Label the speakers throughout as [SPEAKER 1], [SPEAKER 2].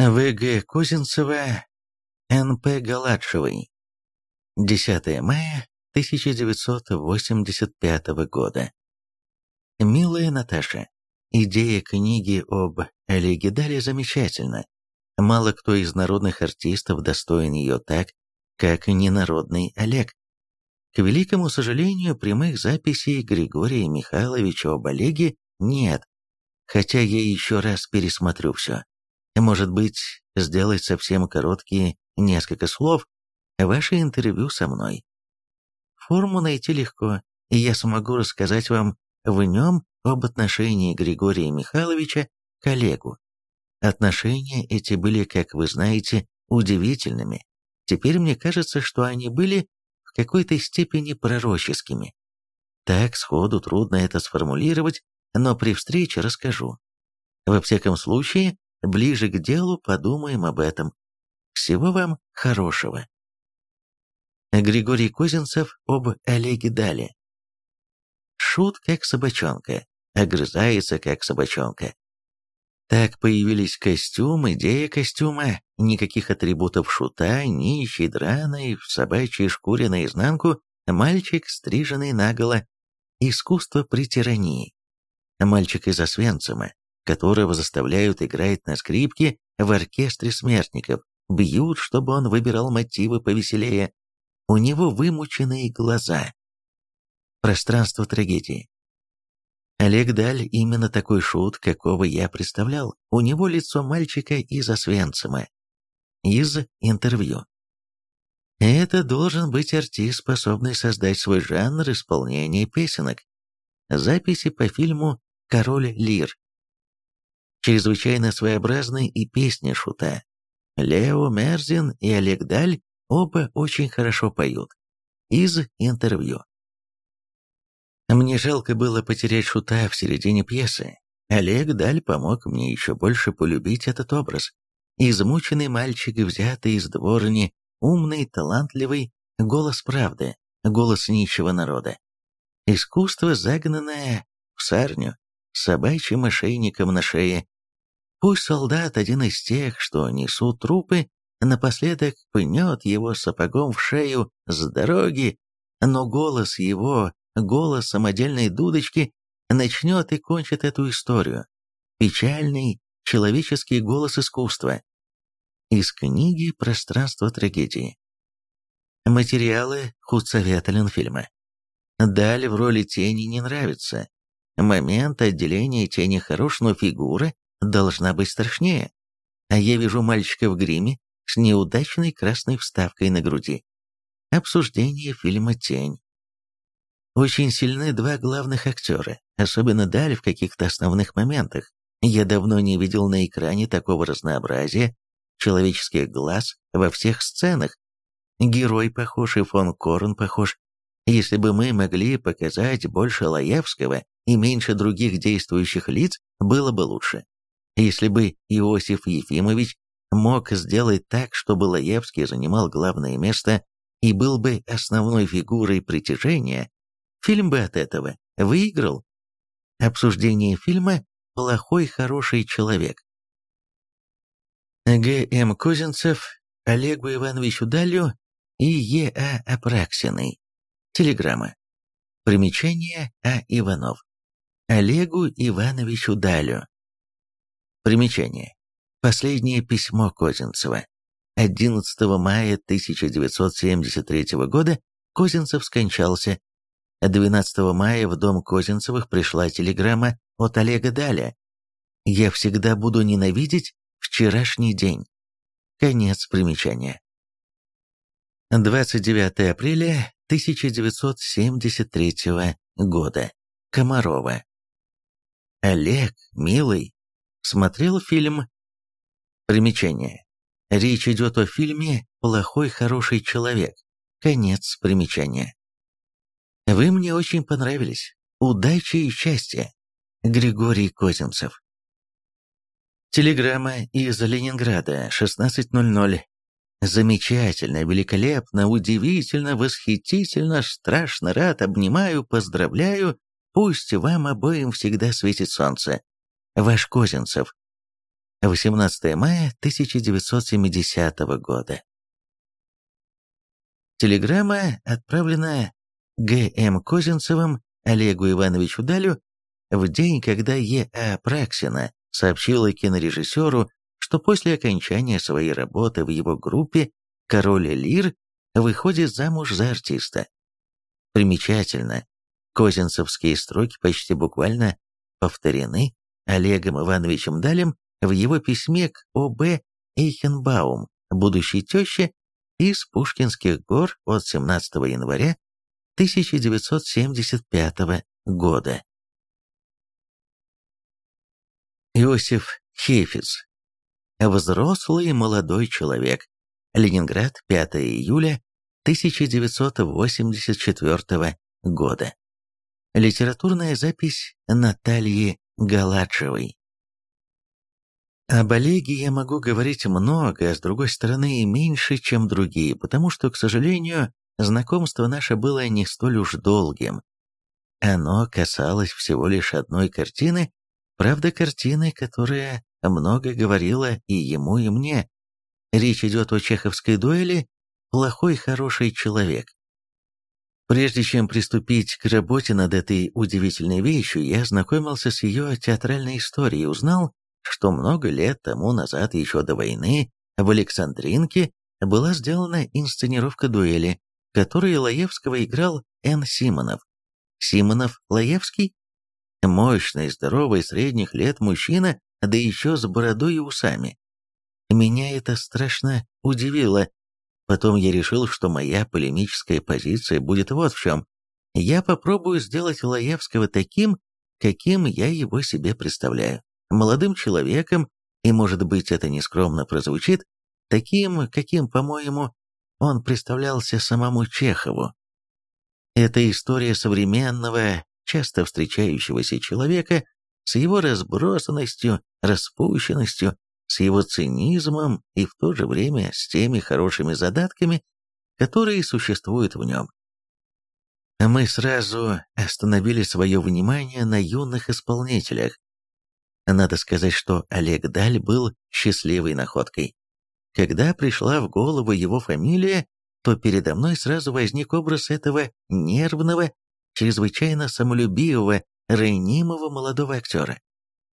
[SPEAKER 1] В.Г. Козинцева, Н.П. Галадшевой. 10 мая 1985 года. Милая Наташа, идея книги об Олеге Дале замечательна. Мало кто из народных артистов достоин ее так, как ненародный Олег. К великому сожалению, прямых записей Григория Михайловича об Олеге нет, хотя я еще раз пересмотрю все. Может быть, сделать совсем короткие несколько слов ваше интервью со мной. Форму найти легко, и я смогу рассказать вам в нем об отношении Григория Михайловича к Олегу. Отношения эти были, как вы знаете, удивительными. Теперь мне кажется, что они были в какой-то степени пророческими. Так сходу трудно это сформулировать, но при встрече расскажу. Во всяком случае, Ближе к делу подумаем об этом. Всего вам хорошего. Григорий Козинцев об Олеге Дале. Шут как собачонка, огрызается как собачонка. Так появились костюм, идея костюма, никаких атрибутов шута, нищий, драный, в собачьей шкуре наизнанку, мальчик, стриженный наголо, искусство при тирании. Мальчик из Освенцима, которого заставляют играть на скрипке в оркестре смертников, бьют, чтобы он выбирал мотивы повеселее. У него вымученные глаза. Пространство трагедии. Олег Даль именно такой шут, какого я представлял. У него лицо мальчика из Освенцима. Из интервью. Это должен быть артист, способный создать свой жанр исполнения песенок. Записи по фильму «Король Лир» чрезвычайно своеобразны и песни Шута. Лео Мерзин и Олег Даль оба очень хорошо поют. Из интервью. Мне жалко было потерять Шута в середине пьесы. Олег Даль помог мне еще больше полюбить этот образ. Измученный мальчик, взятый из дворни, умный, талантливый, голос правды, голос нищего народа. Искусство, загнанное в сарню, собачьим ошейником на шее, Пусть солдат, один из тех, что несут трупы, напоследок пнет его сапогом в шею с дороги, но голос его, голос самодельной дудочки, начнет и кончит эту историю. Печальный, человеческий голос искусства. Из книги «Пространство трагедии». Материалы худсовета Ленфильма. Далее в роли тени не нравится. Момент отделения тени хорош, но фигура должна быть страшнее. А я вижу мальчика в гриме с неудачной красной вставкой на груди. Обсуждение фильма «Тень». Очень сильны два главных актера, особенно Даль в каких-то основных моментах. Я давно не видел на экране такого разнообразия человеческих глаз во всех сценах. Герой похож и фон Корн похож. Если бы мы могли показать больше Лаевского и меньше других действующих лиц, было бы лучше. Если бы Иосиф Ефимович мог сделать так, чтобы Лаевский занимал главное место и был бы основной фигурой притяжения, фильм бы от этого выиграл. Обсуждение фильма «Плохой хороший человек». Г. М. Козинцев, Олегу Ивановичу Далю и Е. А. Апраксиной. Телеграмма. Примечание А. Иванов. Олегу Ивановичу Далю. Примечание. Последнее письмо Козинцева. 11 мая 1973 года Козинцев скончался. 12 мая в дом Козинцевых пришла телеграмма от Олега Даля. «Я всегда буду ненавидеть вчерашний день». Конец примечания. 29 апреля 1973 года. Комарова. Олег, милый, Смотрел фильм. Примечание. Речь идет о фильме «Плохой хороший человек». Конец примечания. Вы мне очень понравились. Удачи и счастья. Григорий Козинцев. Телеграмма из Ленинграда, 16.00. Замечательно, великолепно, удивительно, восхитительно, страшно рад, обнимаю, поздравляю. Пусть вам обоим всегда светит солнце ваш Козинцев. 18 мая 1970 года. Телеграмма отправлена Г.М. Козинцевым Олегу Ивановичу Далю в день, когда Е.А. Праксина сообщила кинорежиссеру, что после окончания своей работы в его группе «Король Лир» выходит замуж за артиста. Примечательно, козинцевские строки почти буквально повторены Олегом Ивановичем Далем в его письме к О.Б. Эйхенбаум, будущей теще, из Пушкинских гор от 17 января 1975 года. Иосиф Хейфиц. Взрослый молодой человек. Ленинград, 5 июля 1984 года. Литературная запись Натальи Галаджевой. Об Олеге я могу говорить много, а с другой стороны и меньше, чем другие, потому что, к сожалению, знакомство наше было не столь уж долгим. Оно касалось всего лишь одной картины, правда, картины, которая много говорила и ему, и мне. Речь идет о чеховской дуэли «Плохой хороший человек». Прежде чем приступить к работе над этой удивительной вещью, я ознакомился с ее театральной историей и узнал, что много лет тому назад, еще до войны, в Александринке была сделана инсценировка дуэли, которой Лаевского играл Н. Симонов. Симонов-Лаевский? Мощный, здоровый, средних лет мужчина, да еще с бородой и усами. Меня это страшно удивило. Потом я решил, что моя полемическая позиция будет вот в чем. Я попробую сделать Лаевского таким, каким я его себе представляю молодым человеком, и, может быть, это нескромно прозвучит, таким, каким, по-моему, он представлялся самому Чехову. Это история современного, часто встречающегося человека с его разбросанностью, распущенностью, с его цинизмом и в то же время с теми хорошими задатками, которые существуют в нем. Мы сразу остановили свое внимание на юных исполнителях, надо сказать, что Олег Даль был счастливой находкой. Когда пришла в голову его фамилия, то передо мной сразу возник образ этого нервного, чрезвычайно самолюбивого, ранимого молодого актера.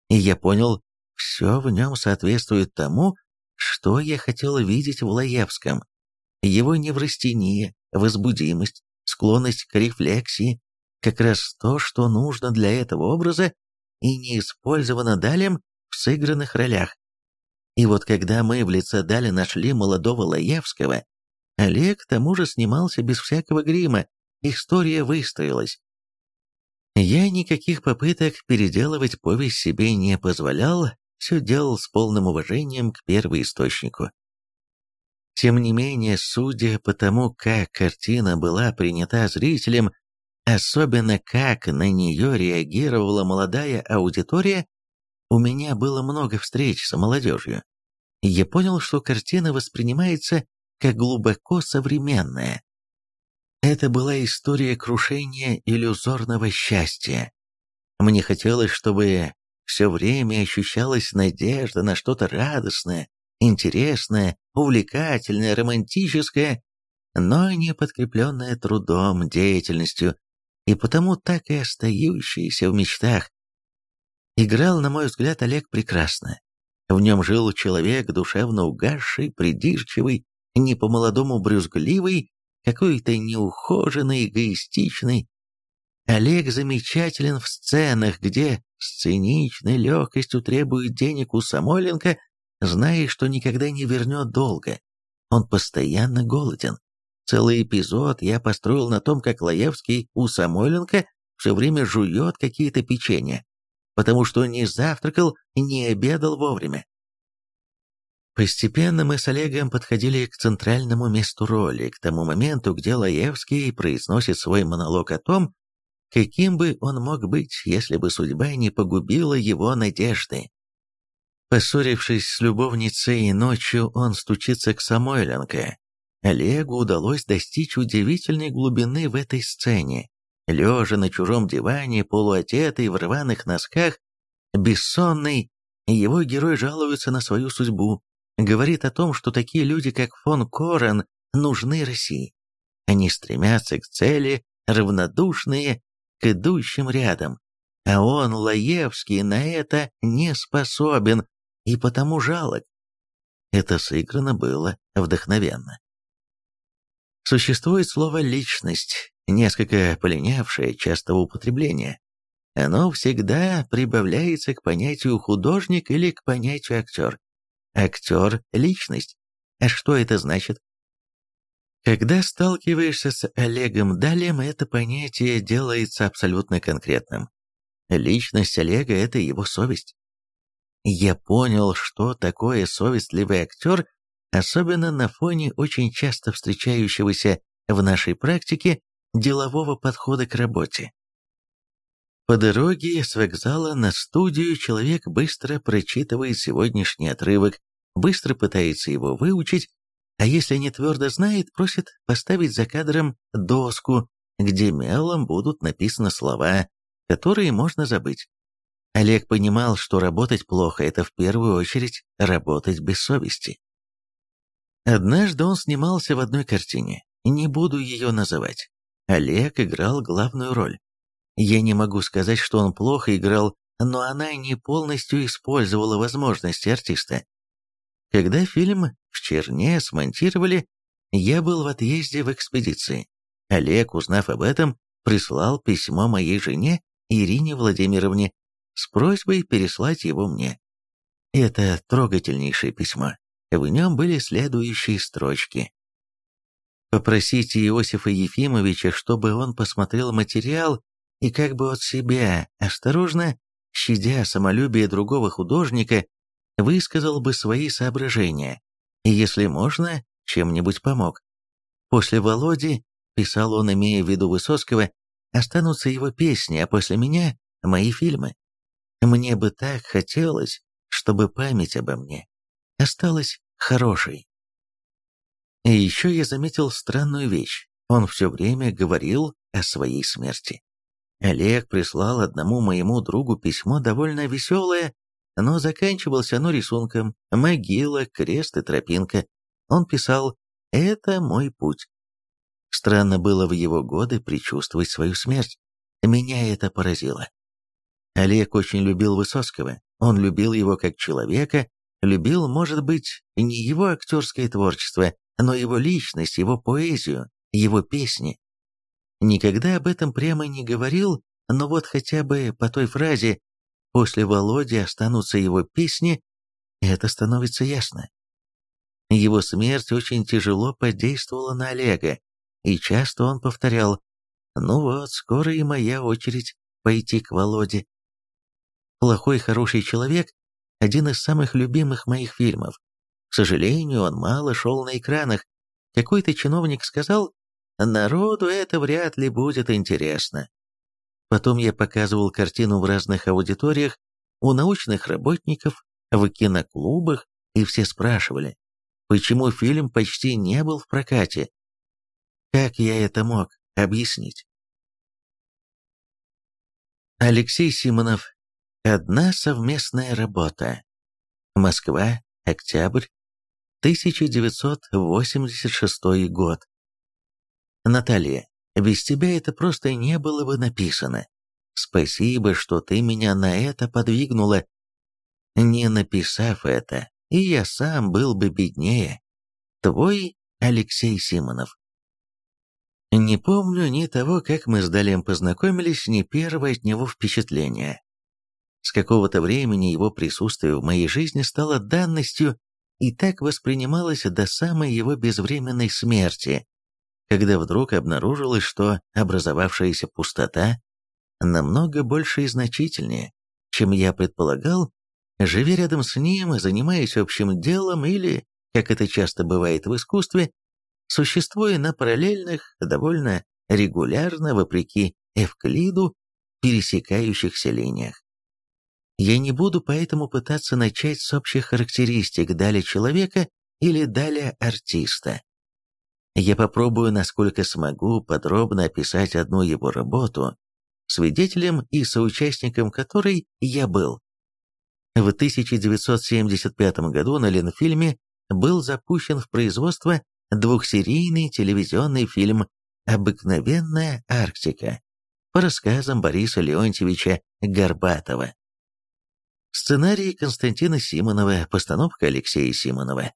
[SPEAKER 1] И я понял, все в нем соответствует тому, что я хотел видеть в Лаевском. Его неврастения, возбудимость, склонность к рефлексии, как раз то, что нужно для этого образа, и не использовано Далем в сыгранных ролях. И вот когда мы в лице Дали нашли молодого Лаевского, Олег к тому же снимался без всякого грима, история выстроилась. Я никаких попыток переделывать повесть себе не позволял, все делал с полным уважением к первоисточнику. Тем не менее, судя по тому, как картина была принята зрителем, Особенно как на нее реагировала молодая аудитория, у меня было много встреч с молодежью. Я понял, что картина воспринимается как глубоко современная. Это была история крушения иллюзорного счастья. Мне хотелось, чтобы все время ощущалась надежда на что-то радостное, интересное, увлекательное, романтическое, но не подкрепленное трудом, деятельностью, и потому так и остающиеся в мечтах. Играл, на мой взгляд, Олег прекрасно. В нем жил человек, душевно угасший, придирчивый, не по-молодому брюзгливый, какой-то неухоженный, эгоистичный. Олег замечателен в сценах, где с циничной легкостью требует денег у Самойленко, зная, что никогда не вернет долго. Он постоянно голоден. Целый эпизод я построил на том, как Лаевский у Самойленко все время жует какие-то печенья, потому что не завтракал, не обедал вовремя. Постепенно мы с Олегом подходили к центральному месту роли, к тому моменту, где Лаевский произносит свой монолог о том, каким бы он мог быть, если бы судьба не погубила его надежды. Поссорившись с любовницей ночью, он стучится к Самойленко, Олегу удалось достичь удивительной глубины в этой сцене. Лежа на чужом диване, полуотетый в рваных носках, бессонный, его герой жалуется на свою судьбу, говорит о том, что такие люди, как фон Корен, нужны России. Они стремятся к цели, равнодушные к идущим рядом. А он, Лаевский, на это не способен и потому жалок. Это сыграно было вдохновенно. Существует слово «личность», несколько полинявшее частого употребления. Оно всегда прибавляется к понятию «художник» или к понятию «актер». Актер – личность. А что это значит? Когда сталкиваешься с Олегом Далем, это понятие делается абсолютно конкретным. Личность Олега – это его совесть. Я понял, что такое совестливый актер, особенно на фоне очень часто встречающегося в нашей практике делового подхода к работе. По дороге с вокзала на студию человек быстро прочитывает сегодняшний отрывок, быстро пытается его выучить, а если не твердо знает, просит поставить за кадром доску, где мелом будут написаны слова, которые можно забыть. Олег понимал, что работать плохо – это в первую очередь работать без совести. Однажды он снимался в одной картине, не буду ее называть. Олег играл главную роль. Я не могу сказать, что он плохо играл, но она не полностью использовала возможности артиста. Когда фильм в Черне смонтировали, я был в отъезде в экспедиции. Олег, узнав об этом, прислал письмо моей жене Ирине Владимировне с просьбой переслать его мне. Это трогательнейшее письмо. В нем были следующие строчки. «Попросите Иосифа Ефимовича, чтобы он посмотрел материал и как бы от себя, осторожно, щадя самолюбие другого художника, высказал бы свои соображения, и, если можно, чем-нибудь помог. После Володи, писал он, имея в виду Высоцкого, останутся его песни, а после меня – мои фильмы. Мне бы так хотелось, чтобы память обо мне осталась хорошей. И еще я заметил странную вещь. Он все время говорил о своей смерти. Олег прислал одному моему другу письмо довольно веселое, но заканчивалось оно рисунком «Могила, крест и тропинка». Он писал «Это мой путь». Странно было в его годы предчувствовать свою смерть. Меня это поразило. Олег очень любил Высоцкого, он любил его как человека, любил, может быть, не его актерское творчество, но его личность, его поэзию, его песни. Никогда об этом прямо не говорил, но вот хотя бы по той фразе «после Володи останутся его песни» это становится ясно. Его смерть очень тяжело подействовала на Олега, и часто он повторял «Ну вот, скоро и моя очередь пойти к Володе». «Плохой хороший человек» — один из самых любимых моих фильмов. К сожалению, он мало шел на экранах. Какой-то чиновник сказал, народу это вряд ли будет интересно. Потом я показывал картину в разных аудиториях, у научных работников, в киноклубах, и все спрашивали, почему фильм почти не был в прокате. Как я это мог объяснить? Алексей Симонов Одна совместная работа. Москва, октябрь, 1986 год. Наталья, без тебя это просто не было бы написано. Спасибо, что ты меня на это подвигнула. Не написав это, и я сам был бы беднее. Твой Алексей Симонов. Не помню ни того, как мы с Далем познакомились, ни первое от него впечатление. С какого-то времени его присутствие в моей жизни стало данностью и так воспринималось до самой его безвременной смерти, когда вдруг обнаружилось, что образовавшаяся пустота намного больше и значительнее, чем я предполагал, живя рядом с ним, занимаясь общим делом или, как это часто бывает в искусстве, существуя на параллельных, довольно регулярно, вопреки Эвклиду, пересекающихся линиях. Я не буду поэтому пытаться начать с общих характеристик дали человека или дали артиста. Я попробую, насколько смогу, подробно описать одну его работу, свидетелем и соучастником которой я был. В 1975 году на Ленфильме был запущен в производство двухсерийный телевизионный фильм «Обыкновенная Арктика» по рассказам Бориса Леонтьевича Горбатова. Сценарий Константина Симонова, постановка Алексея Симонова.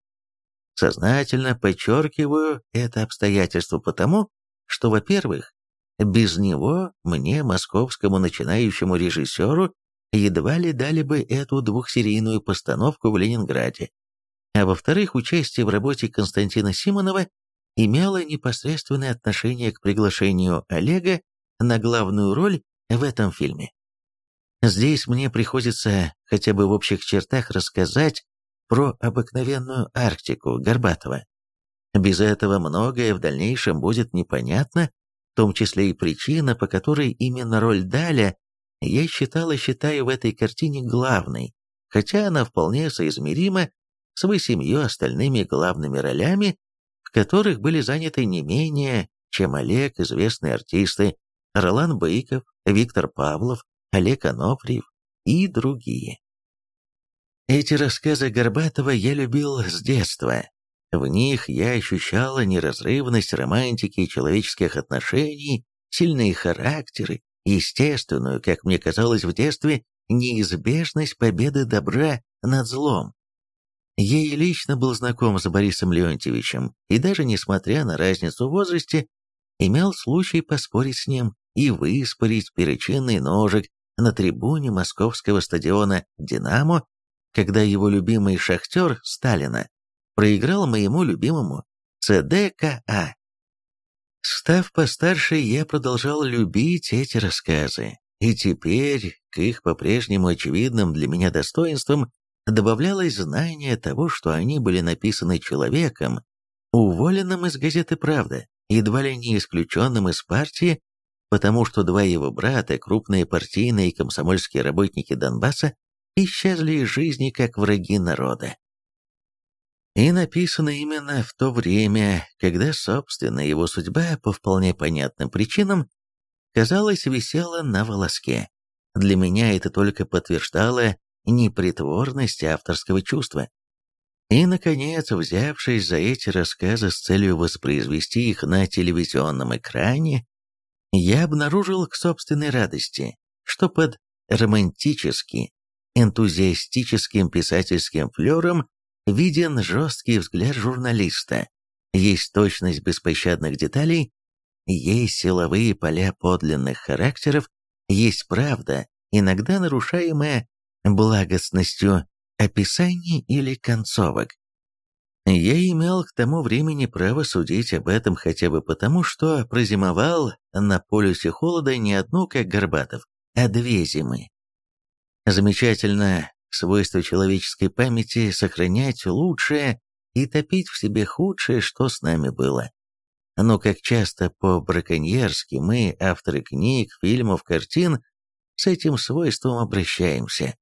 [SPEAKER 1] Сознательно подчеркиваю это обстоятельство потому, что, во-первых, без него мне, московскому начинающему режиссеру, едва ли дали бы эту двухсерийную постановку в Ленинграде. А во-вторых, участие в работе Константина Симонова имело непосредственное отношение к приглашению Олега на главную роль в этом фильме. Здесь мне приходится хотя бы в общих чертах рассказать про обыкновенную Арктику Горбатова. Без этого многое в дальнейшем будет непонятно, в том числе и причина, по которой именно роль Даля я считал и считаю в этой картине главной, хотя она вполне соизмерима с восемью остальными главными ролями, в которых были заняты не менее, чем Олег, известные артисты, Ролан Быков, Виктор Павлов, Олег Анофриев и другие. Эти рассказы Горбатова я любил с детства. В них я ощущала неразрывность романтики и человеческих отношений, сильные характеры, естественную, как мне казалось в детстве, неизбежность победы добра над злом. Я и лично был знаком с Борисом Леонтьевичем, и даже несмотря на разницу в возрасте, имел случай поспорить с ним и выспорить перечинный ножик на трибуне московского стадиона «Динамо» когда его любимый шахтер Сталина проиграл моему любимому ЦДКА. Став постарше, я продолжал любить эти рассказы, и теперь к их по-прежнему очевидным для меня достоинствам добавлялось знание того, что они были написаны человеком, уволенным из газеты «Правда», едва ли не исключенным из партии, потому что два его брата, крупные партийные и комсомольские работники Донбасса, исчезли из жизни как враги народа. И написано именно в то время, когда, собственно, его судьба по вполне понятным причинам, казалось, висела на волоске. Для меня это только подтверждало непритворность авторского чувства. И, наконец, взявшись за эти рассказы с целью воспроизвести их на телевизионном экране, я обнаружил к собственной радости, что под романтически энтузиастическим писательским флером виден жесткий взгляд журналиста, есть точность беспощадных деталей, есть силовые поля подлинных характеров, есть правда, иногда нарушаемая благостностью описаний или концовок. Я имел к тому времени право судить об этом хотя бы потому, что прозимовал на полюсе холода не одну, как Горбатов, а две зимы. Замечательно свойство человеческой памяти сохранять лучшее и топить в себе худшее, что с нами было. Но как часто по-браконьерски мы, авторы книг, фильмов, картин, с этим свойством обращаемся.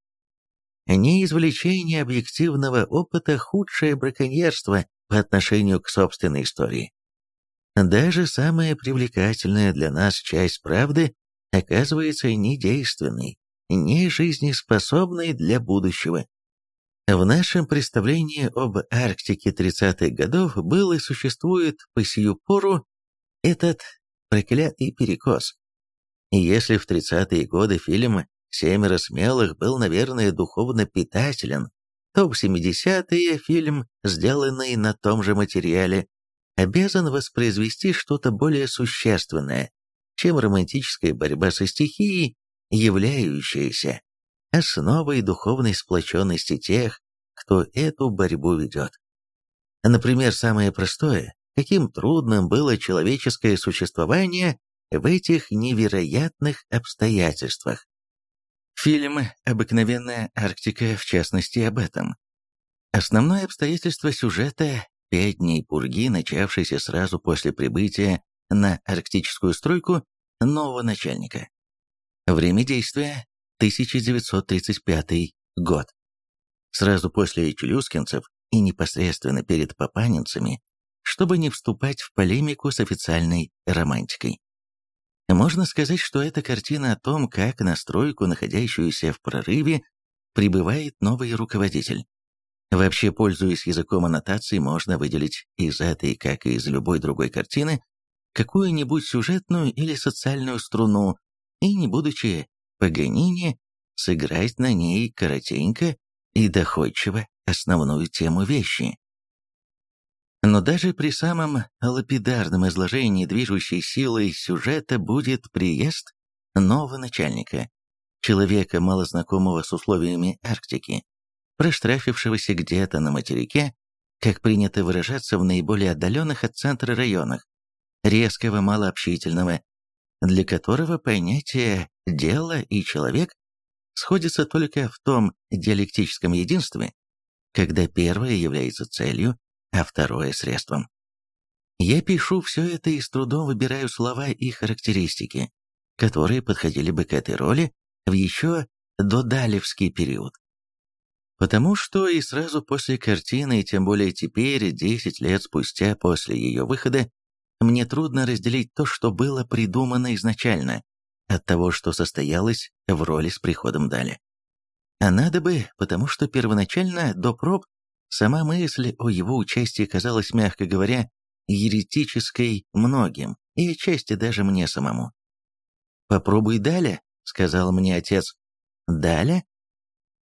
[SPEAKER 1] Не извлечение объективного опыта – худшее браконьерство по отношению к собственной истории. Даже самая привлекательная для нас часть правды оказывается недейственной, не жизнеспособной для будущего. В нашем представлении об Арктике 30-х годов был и существует по сию пору этот проклятый перекос. И если в 30-е годы фильм «Семеро смелых» был, наверное, духовно питателен, то в 70-е фильм, сделанный на том же материале, обязан воспроизвести что-то более существенное, чем романтическая борьба со стихией являющаяся основой духовной сплоченности тех, кто эту борьбу ведет. Например, самое простое, каким трудным было человеческое существование в этих невероятных обстоятельствах. Фильм «Обыкновенная Арктика» в частности об этом. Основное обстоятельство сюжета – пять дней пурги, начавшейся сразу после прибытия на арктическую стройку нового начальника. Время действия – 1935 год. Сразу после челюскинцев и непосредственно перед папанинцами, чтобы не вступать в полемику с официальной романтикой. Можно сказать, что это картина о том, как настройку, находящуюся в прорыве, прибывает новый руководитель. Вообще, пользуясь языком аннотаций, можно выделить из этой, как и из любой другой картины, какую-нибудь сюжетную или социальную струну, и, не будучи Паганини, сыграть на ней коротенько и доходчиво основную тему вещи. Но даже при самом лапидарном изложении движущей силой сюжета будет приезд нового начальника, человека, малознакомого с условиями Арктики, проштрафившегося где-то на материке, как принято выражаться в наиболее отдаленных от центра районах, резкого, малообщительного, для которого понятие «дело» и «человек» сходятся только в том диалектическом единстве, когда первое является целью, а второе – средством. Я пишу все это и с трудом выбираю слова и характеристики, которые подходили бы к этой роли в еще додалевский период. Потому что и сразу после картины, и тем более теперь, 10 лет спустя после ее выхода, мне трудно разделить то, что было придумано изначально, от того, что состоялось в роли с приходом Дали. А надо бы, потому что первоначально, до проб, сама мысль о его участии казалась, мягко говоря, еретической многим, и отчасти даже мне самому. «Попробуй Даля», — сказал мне отец. «Даля?»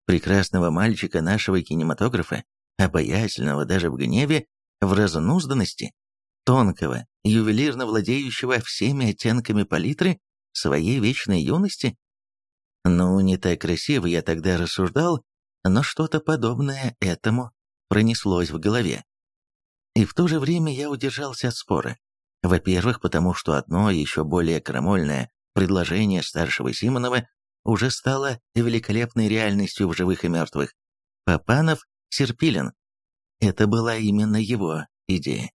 [SPEAKER 1] Прекрасного мальчика нашего кинематографа, обаятельного даже в гневе, в разнузданности, тонкого, ювелирно владеющего всеми оттенками палитры своей вечной юности? Ну, не так красиво я тогда рассуждал, но что-то подобное этому пронеслось в голове. И в то же время я удержался от спора. Во-первых, потому что одно еще более крамольное предложение старшего Симонова уже стало великолепной реальностью в живых и мертвых. Папанов, Серпилин. Это была именно его идея.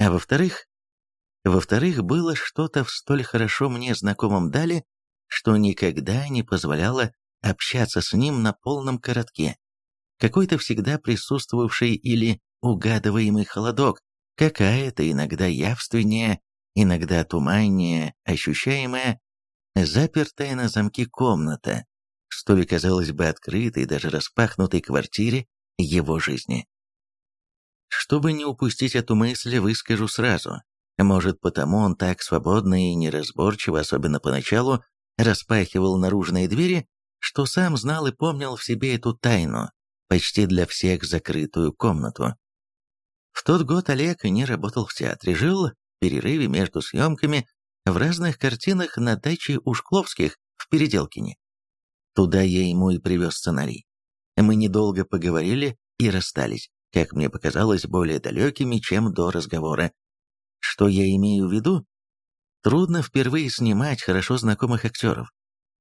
[SPEAKER 1] А во-вторых, во-вторых, было что-то в столь хорошо мне знакомом Дале, что никогда не позволяло общаться с ним на полном коротке. Какой-то всегда присутствовавший или угадываемый холодок, какая-то иногда явственнее, иногда туманнее, ощущаемая, запертая на замки комната, столь казалось бы открытой, даже распахнутой квартире его жизни. Чтобы не упустить эту мысль, выскажу сразу. Может, потому он так свободно и неразборчиво, особенно поначалу, распахивал наружные двери, что сам знал и помнил в себе эту тайну, почти для всех закрытую комнату. В тот год Олег не работал в театре, жил в перерыве между съемками в разных картинах на даче у Шкловских в Переделкине. Туда я ему и привез сценарий. Мы недолго поговорили и расстались как мне показалось, более далекими, чем до разговора. Что я имею в виду? Трудно впервые снимать хорошо знакомых актеров.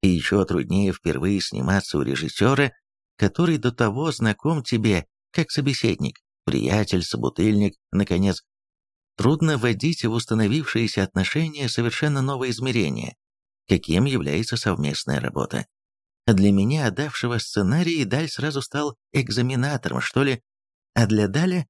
[SPEAKER 1] И еще труднее впервые сниматься у режиссера, который до того знаком тебе, как собеседник, приятель, собутыльник, наконец. Трудно вводить в установившиеся отношения совершенно новое измерение, каким является совместная работа. Для меня, отдавшего сценарий, Даль сразу стал экзаменатором, что ли, а для Даля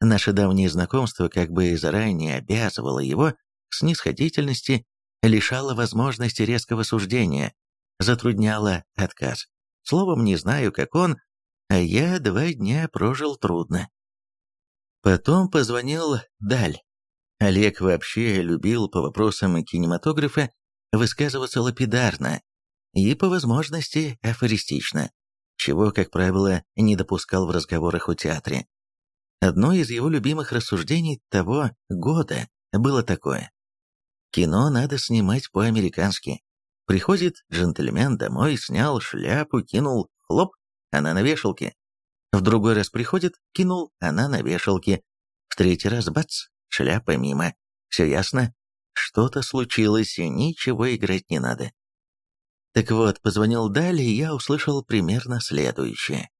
[SPEAKER 1] наше давнее знакомство как бы заранее обязывало его к снисходительности, лишало возможности резкого суждения, затрудняло отказ. Словом, не знаю, как он, а я два дня прожил трудно. Потом позвонил Даль. Олег вообще любил по вопросам кинематографа высказываться лапидарно и, по возможности, афористично чего, как правило, не допускал в разговорах о театре. Одно из его любимых рассуждений того года было такое. Кино надо снимать по-американски. Приходит джентльмен домой, снял шляпу, кинул, хлоп, она на вешалке. В другой раз приходит, кинул, она на вешалке. В третий раз бац, шляпа мимо. Все ясно? Что-то случилось, и ничего играть не надо. Так вот, позвонил далее, и я услышал примерно следующее.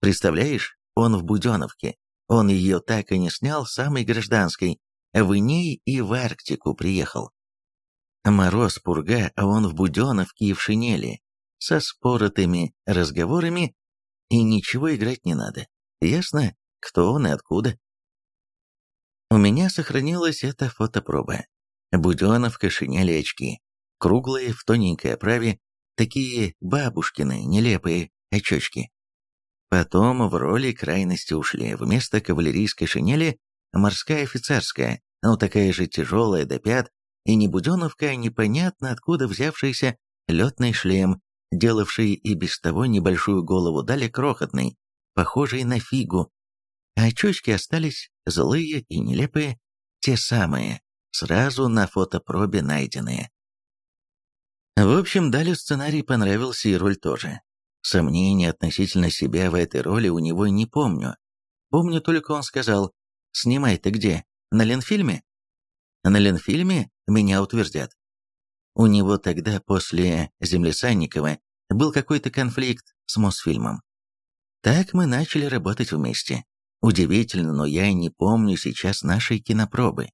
[SPEAKER 1] Представляешь, он в Буденовке. Он ее так и не снял, самой гражданской. В ней и в Арктику приехал. Мороз, пурга, а он в Буденовке и в шинели. Со споротыми разговорами, и ничего играть не надо. Ясно, кто он и откуда. У меня сохранилась эта фотопроба. Буденовка, шинели, очки круглые, в тоненькой оправе, такие бабушкины, нелепые, очечки. Потом в роли крайности ушли. Вместо кавалерийской шинели морская офицерская, но такая же тяжелая до пят, и не буденовка, а непонятно откуда взявшийся летный шлем, делавший и без того небольшую голову дали крохотной, похожей на фигу. А очечки остались злые и нелепые, те самые, сразу на фотопробе найденные. В общем, Далю сценарий понравился и роль тоже. Сомнений относительно себя в этой роли у него не помню. Помню только он сказал «Снимай ты где? На Ленфильме?» На Ленфильме меня утвердят. У него тогда, после «Землесанникова», был какой-то конфликт с Мосфильмом. Так мы начали работать вместе. Удивительно, но я не помню сейчас нашей кинопробы.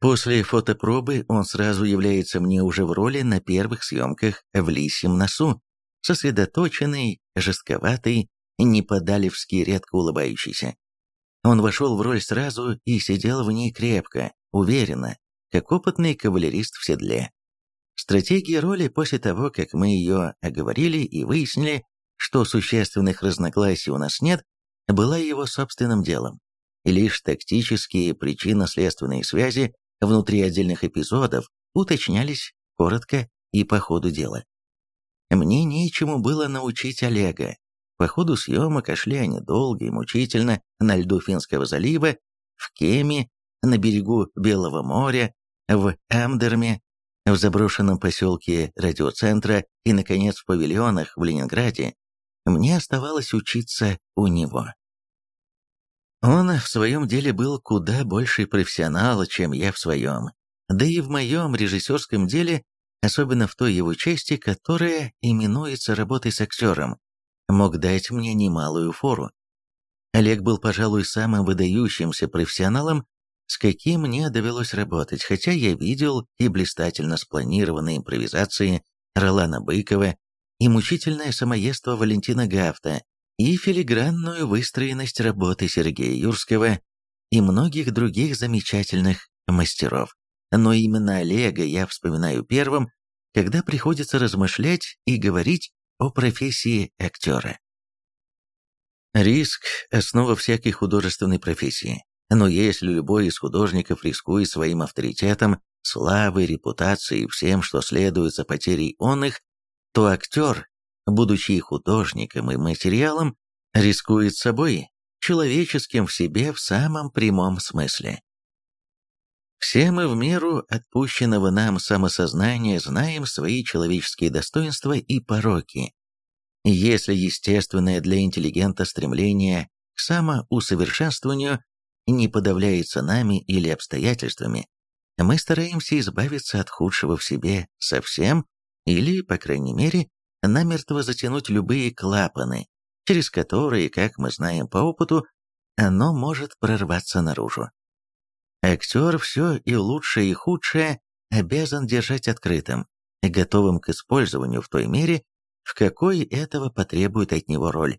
[SPEAKER 1] После фотопробы он сразу является мне уже в роли на первых съемках в «Лисьем носу», сосредоточенный, жестковатый, неподалевский, редко улыбающийся. Он вошел в роль сразу и сидел в ней крепко, уверенно, как опытный кавалерист в седле. Стратегия роли после того, как мы ее оговорили и выяснили, что существенных разногласий у нас нет, была его собственным делом. И лишь тактические причинно-следственные связи внутри отдельных эпизодов уточнялись коротко и по ходу дела. Мне нечему было научить Олега. По ходу съемок шли они долго и мучительно на льду Финского залива, в Кеме, на берегу Белого моря, в Амдерме, в заброшенном поселке радиоцентра и, наконец, в павильонах в Ленинграде, мне оставалось учиться у него. Он в своем деле был куда больше профессионал, чем я в своем. Да и в моем режиссерском деле, особенно в той его части, которая именуется работой с актером, мог дать мне немалую фору. Олег был, пожалуй, самым выдающимся профессионалом, с каким мне довелось работать, хотя я видел и блистательно спланированные импровизации Ролана Быкова, и мучительное самоедство Валентина Гафта, и филигранную выстроенность работы Сергея Юрского и многих других замечательных мастеров. Но именно Олега я вспоминаю первым, когда приходится размышлять и говорить о профессии актера. Риск – основа всякой художественной профессии. Но если любой из художников рискует своим авторитетом, славой, репутацией и всем, что следует за потерей он их, то актер, будучи художником и материалом, рискует собой, человеческим в себе в самом прямом смысле. Все мы в меру отпущенного нам самосознания знаем свои человеческие достоинства и пороки. Если естественное для интеллигента стремление к самоусовершенствованию не подавляется нами или обстоятельствами, мы стараемся избавиться от худшего в себе совсем или, по крайней мере, намертво затянуть любые клапаны, через которые, как мы знаем по опыту, оно может прорваться наружу. Актер все и лучшее, и худшее обязан держать открытым, готовым к использованию в той мере, в какой этого потребует от него роль.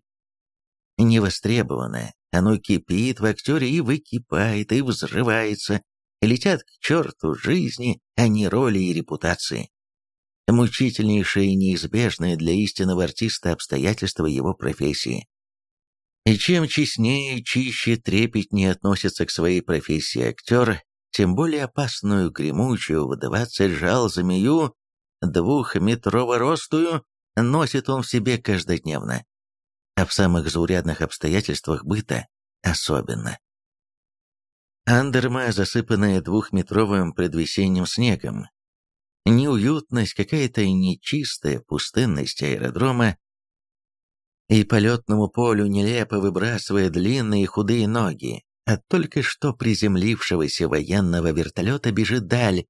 [SPEAKER 1] Невостребованное, оно кипит в актере и выкипает, и взрывается, летят к черту жизни, а не роли и репутации мучительнейшее и неизбежное для истинного артиста обстоятельства его профессии. И чем честнее, чище, трепетнее относится к своей профессии актер, тем более опасную, гремучую, в двадцать жал змею, двухметрово-ростую, носит он в себе каждодневно. А в самых заурядных обстоятельствах быта особенно. Андерма, засыпанная двухметровым предвесенним снегом, неуютность, какая-то нечистая пустынность аэродрома, и полетному полю нелепо выбрасывая длинные худые ноги, от только что приземлившегося военного вертолета бежит даль,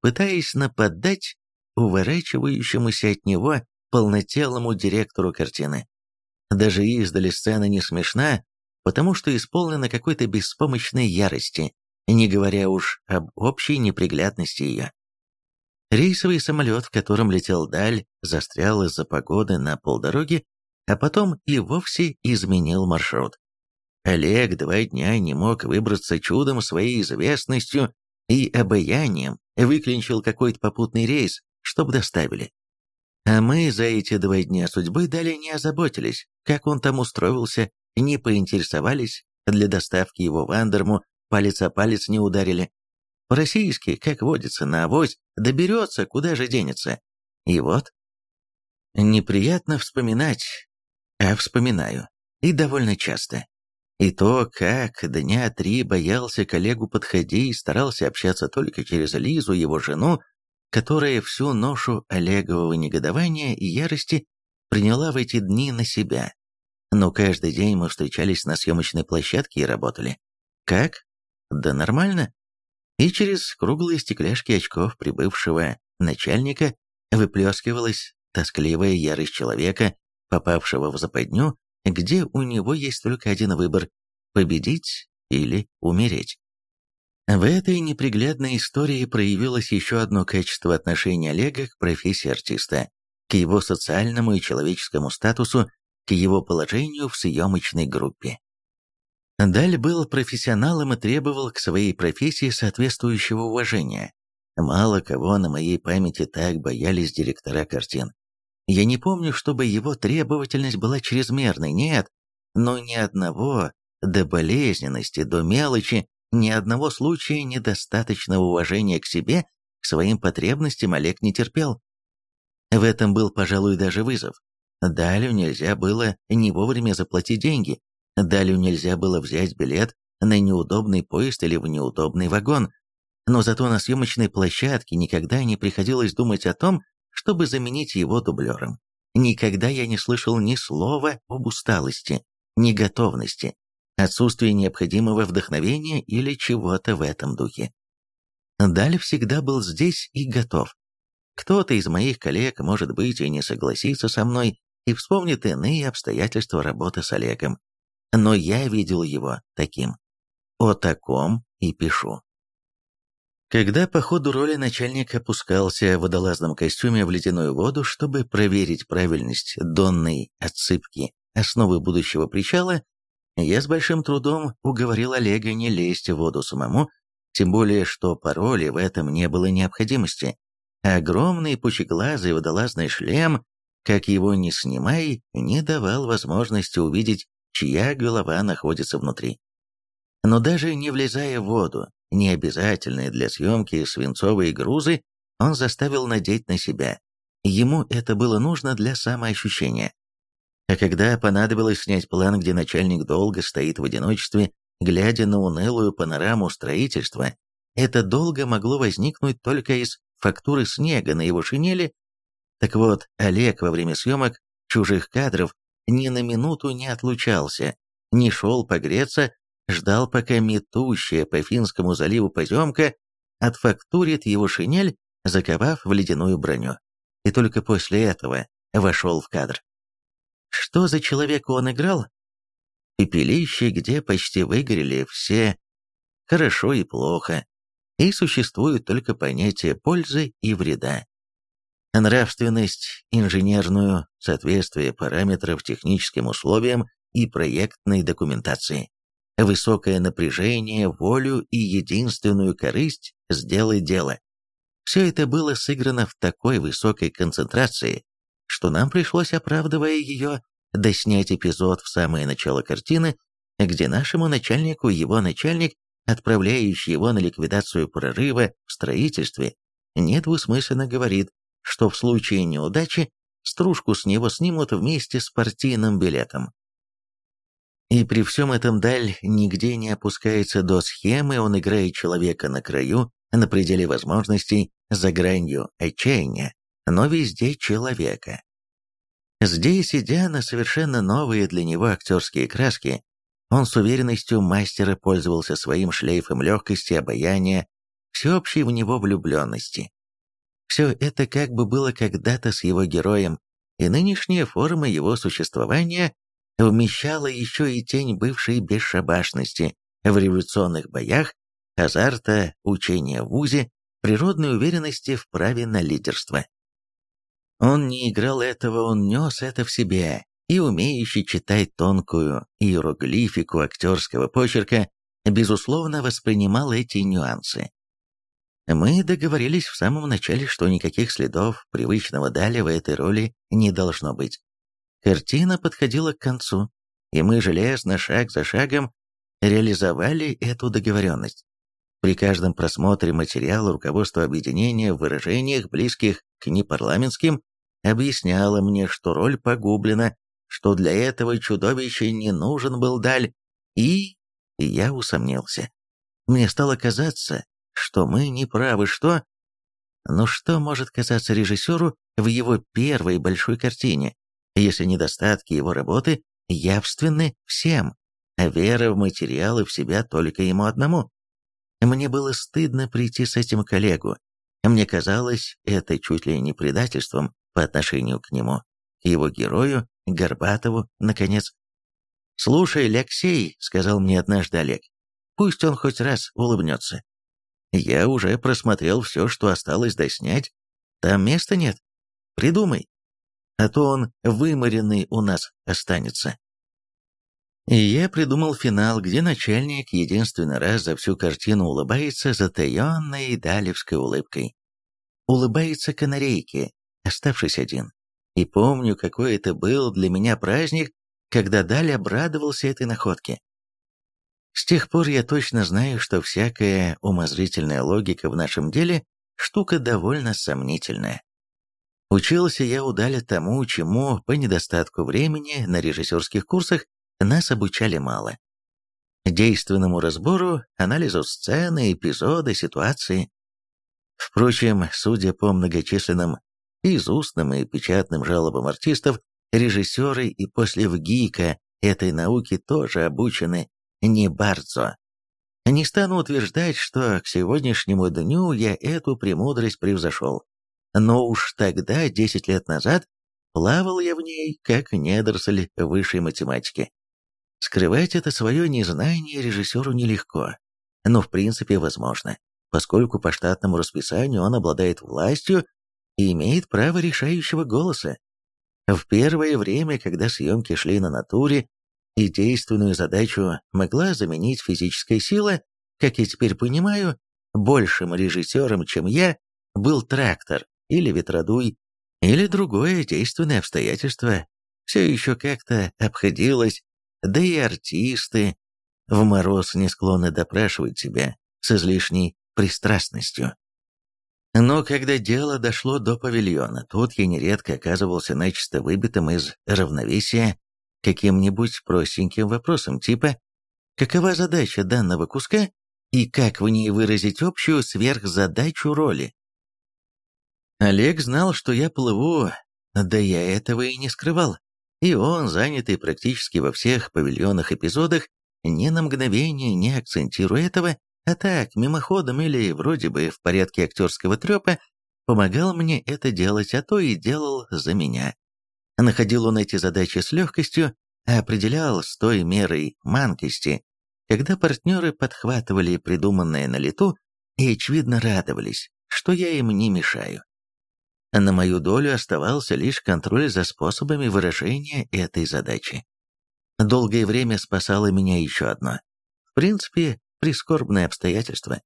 [SPEAKER 1] пытаясь нападать уворачивающемуся от него полнотелому директору картины. Даже издали сцена не смешна, потому что исполнена какой-то беспомощной ярости, не говоря уж об общей неприглядности ее. Рейсовый самолет, в котором летел Даль, застрял из-за погоды на полдороги, а потом и вовсе изменил маршрут. Олег два дня не мог выбраться чудом своей известностью и обаянием, выклинчил какой-то попутный рейс, чтобы доставили. А мы за эти два дня судьбы далее не озаботились, как он там устроился, не поинтересовались, для доставки его в Андерму палец о палец не ударили. По-российски, как водится, на авось, доберется, куда же денется. И вот. Неприятно вспоминать, а вспоминаю. И довольно часто. И то, как дня три боялся коллегу подходить, старался общаться только через Лизу, его жену, которая всю ношу Олегового негодования и ярости приняла в эти дни на себя. Но каждый день мы встречались на съемочной площадке и работали. Как? Да нормально. И через круглые стекляшки очков прибывшего начальника выплескивалась тоскливая ярость человека, попавшего в западню где у него есть только один выбор – победить или умереть. В этой неприглядной истории проявилось еще одно качество отношения Олега к профессии артиста, к его социальному и человеческому статусу, к его положению в съемочной группе. Даль был профессионалом и требовал к своей профессии соответствующего уважения. Мало кого на моей памяти так боялись директора картин. Я не помню, чтобы его требовательность была чрезмерной, нет, но ни одного до болезненности, до мелочи, ни одного случая недостаточного уважения к себе, к своим потребностям Олег не терпел. В этом был, пожалуй, даже вызов. Далю нельзя было не вовремя заплатить деньги, Далю нельзя было взять билет на неудобный поезд или в неудобный вагон, но зато на съемочной площадке никогда не приходилось думать о том, чтобы заменить его дублером. Никогда я не слышал ни слова об усталости, ни готовности, отсутствии необходимого вдохновения или чего-то в этом духе. Даль всегда был здесь и готов. Кто-то из моих коллег, может быть, и не согласится со мной и вспомнит иные обстоятельства работы с Олегом. Но я видел его таким. О таком и пишу. Когда по ходу роли начальник опускался в водолазном костюме в ледяную воду, чтобы проверить правильность донной отсыпки основы будущего причала, я с большим трудом уговорил Олега не лезть в воду самому, тем более, что по роли в этом не было необходимости. Огромный пучеглазый водолазный шлем, как его ни снимай, не давал возможности увидеть, чья голова находится внутри. Но даже не влезая в воду, необязательные для съемки свинцовые грузы он заставил надеть на себя. Ему это было нужно для самоощущения. А когда понадобилось снять план, где начальник долго стоит в одиночестве, глядя на унылую панораму строительства, это долго могло возникнуть только из фактуры снега на его шинели. Так вот, Олег во время съемок чужих кадров ни на минуту не отлучался, не шел погреться, ждал, пока метущая по Финскому заливу поземка отфактурит его шинель, заковав в ледяную броню. И только после этого вошел в кадр. Что за человека он играл? Пепелище, где почти выгорели все хорошо и плохо, и существует только понятие пользы и вреда. Нравственность, инженерную, соответствие параметров техническим условиям и проектной документации высокое напряжение, волю и единственную корысть сделай дело. Все это было сыграно в такой высокой концентрации, что нам пришлось, оправдывая ее, доснять эпизод в самое начало картины, где нашему начальнику его начальник, отправляющий его на ликвидацию прорыва в строительстве, недвусмысленно говорит, что в случае неудачи стружку с него снимут вместе с партийным билетом. И при всем этом Даль нигде не опускается до схемы, он играет человека на краю, на пределе возможностей, за гранью отчаяния, но везде человека. Здесь, идя на совершенно новые для него актерские краски, он с уверенностью мастера пользовался своим шлейфом легкости, обаяния, всеобщей в него влюбленности. Все это как бы было когда-то с его героем, и нынешняя форма его существования вмещала еще и тень бывшей бесшабашности в революционных боях, азарта, учения в ВУЗе, природной уверенности в праве на лидерство. Он не играл этого, он нес это в себе, и умеющий читать тонкую иероглифику актерского почерка, безусловно, воспринимал эти нюансы. Мы договорились в самом начале, что никаких следов привычного Дали в этой роли не должно быть. Картина подходила к концу, и мы железно, шаг за шагом, реализовали эту договоренность. При каждом просмотре материала руководство объединения в выражениях, близких к непарламентским, объясняло мне, что роль погублена, что для этого чудовища не нужен был Даль, и я усомнился. Мне стало казаться, что мы не правы, что... Но что может казаться режиссеру в его первой большой картине, если недостатки его работы явственны всем, а вера в материалы в себя только ему одному? Мне было стыдно прийти с этим коллегу. Мне казалось это чуть ли не предательством по отношению к нему, к его герою, Горбатову, наконец. «Слушай, Алексей», — сказал мне однажды Олег, — «пусть он хоть раз улыбнется. Я уже просмотрел все, что осталось доснять. Там места нет. Придумай. А то он выморенный у нас останется. И я придумал финал, где начальник единственный раз за всю картину улыбается затаенной далевской улыбкой. Улыбается канарейке, оставшись один. И помню, какой это был для меня праздник, когда Даль обрадовался этой находке. С тех пор я точно знаю, что всякая умозрительная логика в нашем деле – штука довольно сомнительная. Учился я удали тому, чему по недостатку времени на режиссерских курсах нас обучали мало. Действенному разбору, анализу сцены, эпизода, ситуации. Впрочем, судя по многочисленным из устным и печатным жалобам артистов, режиссеры и после ВГИКа этой науки тоже обучены не Барцо. Не стану утверждать, что к сегодняшнему дню я эту премудрость превзошел. Но уж тогда, 10 лет назад, плавал я в ней, как недоросль высшей математики. Скрывать это свое незнание режиссеру нелегко, но в принципе возможно, поскольку по штатному расписанию он обладает властью и имеет право решающего голоса. В первое время, когда съемки шли на натуре, и действенную задачу могла заменить физическая сила, как я теперь понимаю, большим режиссером, чем я, был трактор или ветродуй, или другое действенное обстоятельство, все еще как-то обходилось, да и артисты в мороз не склонны допрашивать себя с излишней пристрастностью. Но когда дело дошло до павильона, тут я нередко оказывался начисто выбитым из равновесия каким-нибудь простеньким вопросом типа «Какова задача данного куска и как в ней выразить общую сверхзадачу роли?» Олег знал, что я плыву, да я этого и не скрывал. И он, занятый практически во всех павильонах эпизодах, ни на мгновение не акцентируя этого, а так, мимоходом или вроде бы в порядке актерского трепа, помогал мне это делать, а то и делал за меня. Находил он эти задачи с легкостью, а определял с той мерой манкости, когда партнеры подхватывали придуманное на лету и, очевидно, радовались, что я им не мешаю. На мою долю оставался лишь контроль за способами выражения этой задачи. Долгое время спасало меня еще одно. В принципе, прискорбное обстоятельство.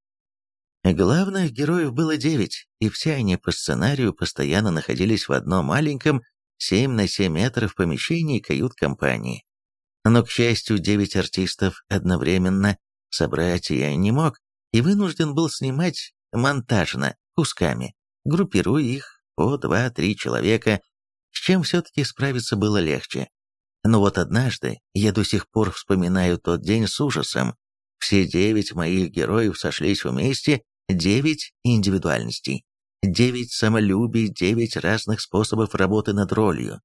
[SPEAKER 1] Главных героев было девять, и все они по сценарию постоянно находились в одном маленьком 7 на 7 метров помещений кают-компании. Но, к счастью, девять артистов одновременно собрать я не мог и вынужден был снимать монтажно, кусками, группируя их по два-три человека, с чем все-таки справиться было легче. Но вот однажды я до сих пор вспоминаю тот день с ужасом. Все девять моих героев сошлись вместе, девять индивидуальностей девять самолюбий, девять разных способов работы над ролью.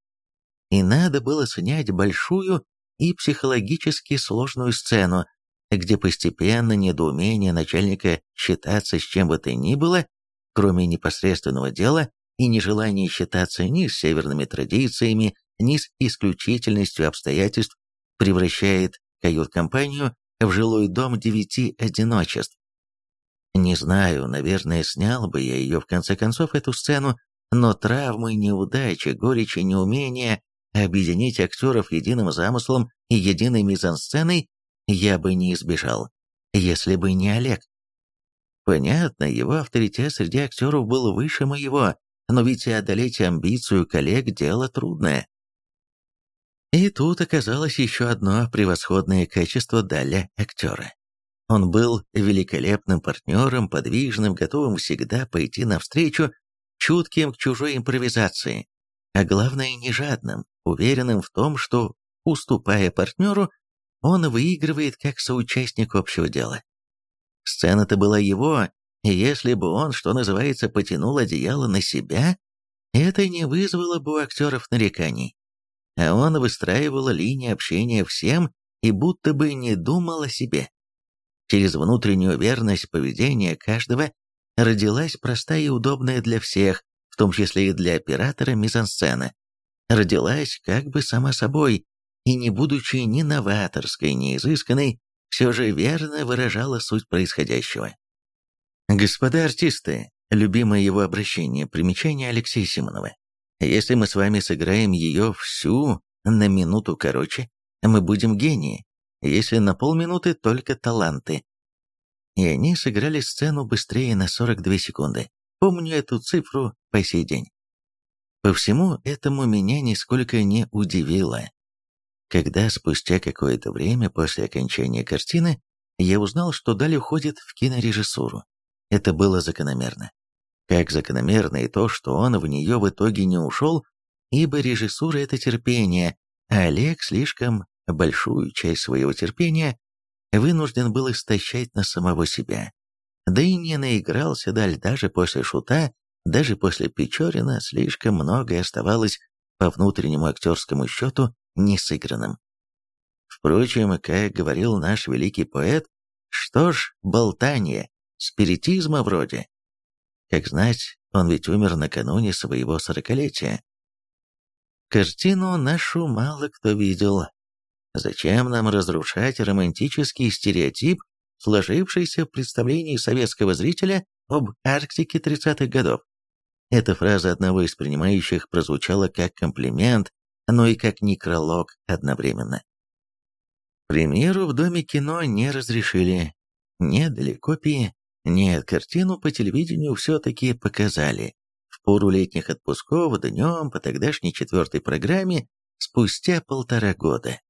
[SPEAKER 1] И надо было снять большую и психологически сложную сцену, где постепенно недоумение начальника считаться с чем бы то ни было, кроме непосредственного дела, и нежелание считаться ни с северными традициями, ни с исключительностью обстоятельств, превращает кают-компанию в жилой дом девяти одиночеств, не знаю, наверное, снял бы я ее в конце концов, эту сцену, но травмы, неудачи, горечь и неумение объединить актеров единым замыслом и единой мизансценой я бы не избежал, если бы не Олег. Понятно, его авторитет среди актеров был выше моего, но ведь и одолеть амбицию коллег – дело трудное. И тут оказалось еще одно превосходное качество Даля актера. Он был великолепным партнером, подвижным, готовым всегда пойти навстречу, чутким к чужой импровизации, а главное не жадным, уверенным в том, что, уступая партнеру, он выигрывает как соучастник общего дела. Сцена-то была его, и если бы он, что называется, потянул одеяло на себя, это не вызвало бы у актеров нареканий. А он выстраивал линии общения всем и будто бы не думал о себе. Через внутреннюю верность поведения каждого родилась простая и удобная для всех, в том числе и для оператора мизансцена. Родилась как бы сама собой, и не будучи ни новаторской, ни изысканной, все же верно выражала суть происходящего. «Господа артисты», любимое его обращение, примечание Алексея Симонова, «если мы с вами сыграем ее всю на минуту короче, мы будем гении, если на полминуты только таланты». И они сыграли сцену быстрее на 42 секунды. Помню эту цифру по сей день. По всему этому меня нисколько не удивило, когда спустя какое-то время после окончания картины я узнал, что Дали уходит в кинорежиссуру. Это было закономерно. Как закономерно и то, что он в нее в итоге не ушел, ибо режиссура — это терпение, а Олег слишком большую часть своего терпения вынужден был истощать на самого себя. Да и не наигрался Даль даже после Шута, даже после Печорина слишком многое оставалось по внутреннему актерскому счету несыгранным. Впрочем, как говорил наш великий поэт, что ж, болтание, спиритизма вроде. Как знать, он ведь умер накануне своего сорокалетия. Картину нашу мало кто видел. Зачем нам разрушать романтический стереотип, сложившийся в представлении советского зрителя об Арктике 30-х годов? Эта фраза одного из принимающих прозвучала как комплимент, но и как некролог одновременно. Премьеру в Доме кино не разрешили. Не дали копии, нет, картину по телевидению все-таки показали. В пору летних отпусков, днем, по тогдашней четвертой программе, спустя полтора года.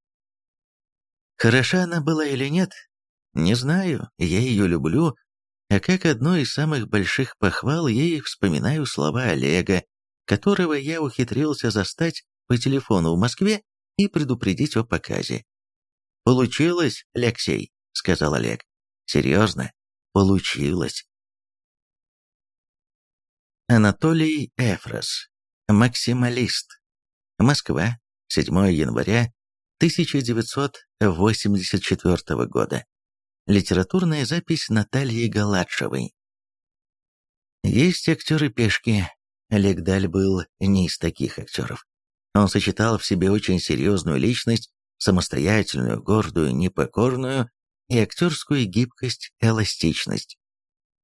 [SPEAKER 1] Хороша она была или нет? Не знаю, я ее люблю, а как одно из самых больших похвал ей вспоминаю слова Олега, которого я ухитрился застать по телефону в Москве и предупредить о показе. «Получилось, Алексей», — сказал Олег. «Серьезно, получилось». Анатолий Эфрос. Максималист. Москва, 7 января 1984 года. Литературная запись Натальи Галадшевой. Есть актеры-пешки. Олег Даль был не из таких актеров. Он сочетал в себе очень серьезную личность, самостоятельную, гордую, непокорную и актерскую гибкость, эластичность.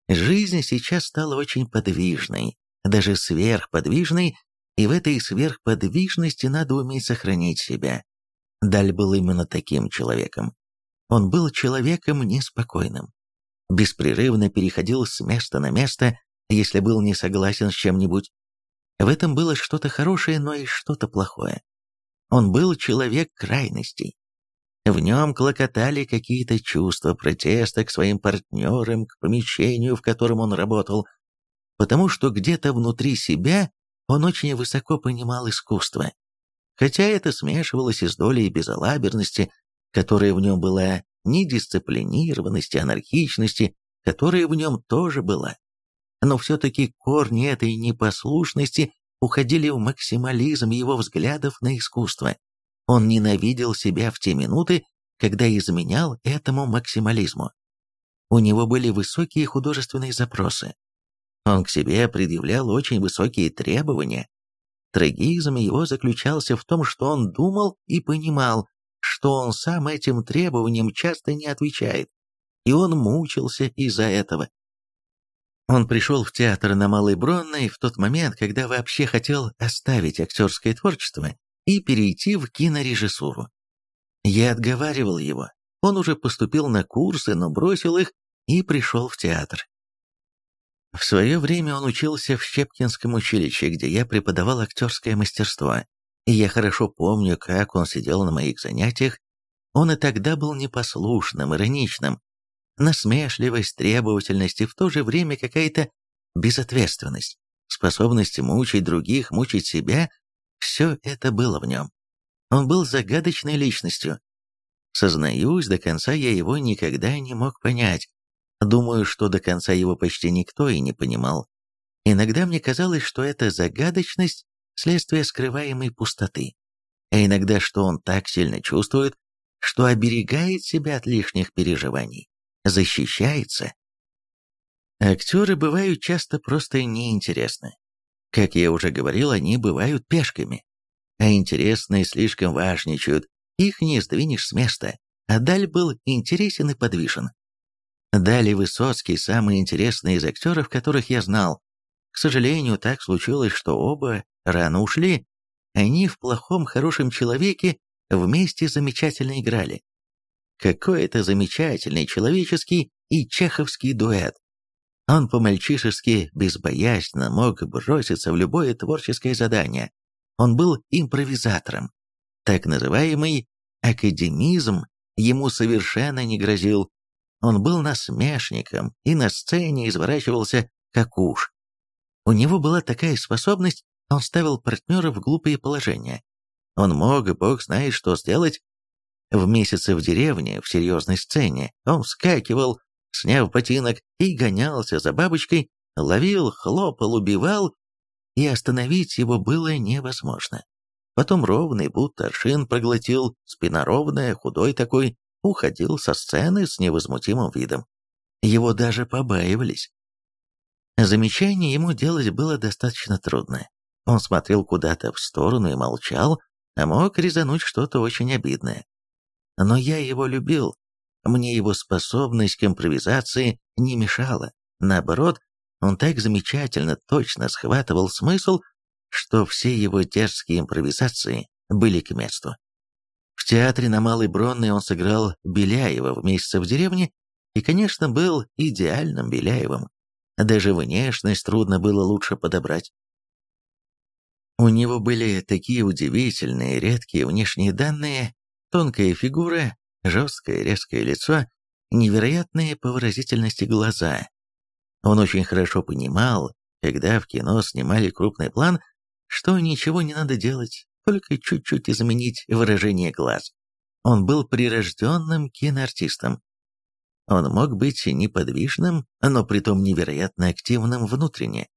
[SPEAKER 1] Жизнь сейчас стала очень подвижной, даже сверхподвижной, и в этой сверхподвижности надо уметь сохранить себя. Даль был именно таким человеком. Он был человеком неспокойным. Беспрерывно переходил с места на место, если был не согласен с чем-нибудь, в этом было что-то хорошее, но и что-то плохое. Он был человек крайностей. В нем клокотали какие-то чувства протеста к своим партнерам, к помещению, в котором он работал, потому что где-то внутри себя он очень высоко понимал искусство. Хотя это смешивалось и с долей безалаберности, которая в нем была, недисциплинированности, анархичности, которая в нем тоже была но все-таки корни этой непослушности уходили в максимализм его взглядов на искусство. Он ненавидел себя в те минуты, когда изменял этому максимализму. У него были высокие художественные запросы. Он к себе предъявлял очень высокие требования. Трагизм его заключался в том, что он думал и понимал, что он сам этим требованиям часто не отвечает, и он мучился из-за этого. Он пришел в театр на Малой Бронной в тот момент, когда вообще хотел оставить актерское творчество и перейти в кинорежиссуру. Я отговаривал его. Он уже поступил на курсы, но бросил их и пришел в театр. В свое время он учился в Щепкинском училище, где я преподавал актерское мастерство, и я хорошо помню, как он сидел на моих занятиях. Он и тогда был непослушным, ироничным. Насмешливость, требовательность и в то же время какая-то безответственность, способность мучить других, мучить себя – все это было в нем. Он был загадочной личностью. Сознаюсь, до конца я его никогда не мог понять, Думаю, что до конца его почти никто и не понимал. Иногда мне казалось, что эта загадочность – следствие скрываемой пустоты. А иногда, что он так сильно чувствует, что оберегает себя от лишних переживаний, защищается. Актеры бывают часто просто неинтересны. Как я уже говорил, они бывают пешками. А интересные слишком важничают, их не сдвинешь с места. А Даль был интересен и подвижен. Далее Высоцкий самый интересный из актеров, которых я знал. К сожалению, так случилось, что оба рано ушли. Они в плохом хорошем человеке вместе замечательно играли. Какой это замечательный человеческий и чеховский дуэт. Он по-мальчишески безбоязненно мог броситься в любое творческое задание. Он был импровизатором. Так называемый академизм ему совершенно не грозил, он был насмешником и на сцене изворачивался как уж. У него была такая способность, он ставил партнера в глупые положения. Он мог, бог знает, что сделать. В месяце в деревне, в серьезной сцене, он вскакивал, сняв ботинок, и гонялся за бабочкой, ловил, хлопал, убивал, и остановить его было невозможно. Потом ровный, будто аршин проглотил, спина ровная, худой такой, уходил со сцены с невозмутимым видом. Его даже побаивались. Замечание ему делать было достаточно трудно. Он смотрел куда-то в сторону и молчал, а мог резануть что-то очень обидное. Но я его любил. Мне его способность к импровизации не мешала. Наоборот, он так замечательно точно схватывал смысл, что все его дерзкие импровизации были к месту. В театре на Малой Бронной он сыграл Беляева в «Месяце в деревне» и, конечно, был идеальным Беляевым. Даже внешность трудно было лучше подобрать. У него были такие удивительные, редкие внешние данные, тонкая фигура, жесткое резкое лицо, невероятные по выразительности глаза. Он очень хорошо понимал, когда в кино снимали крупный план, что ничего не надо делать, только чуть-чуть изменить выражение глаз. Он был прирожденным киноартистом. Он мог быть неподвижным, но притом невероятно активным внутренне.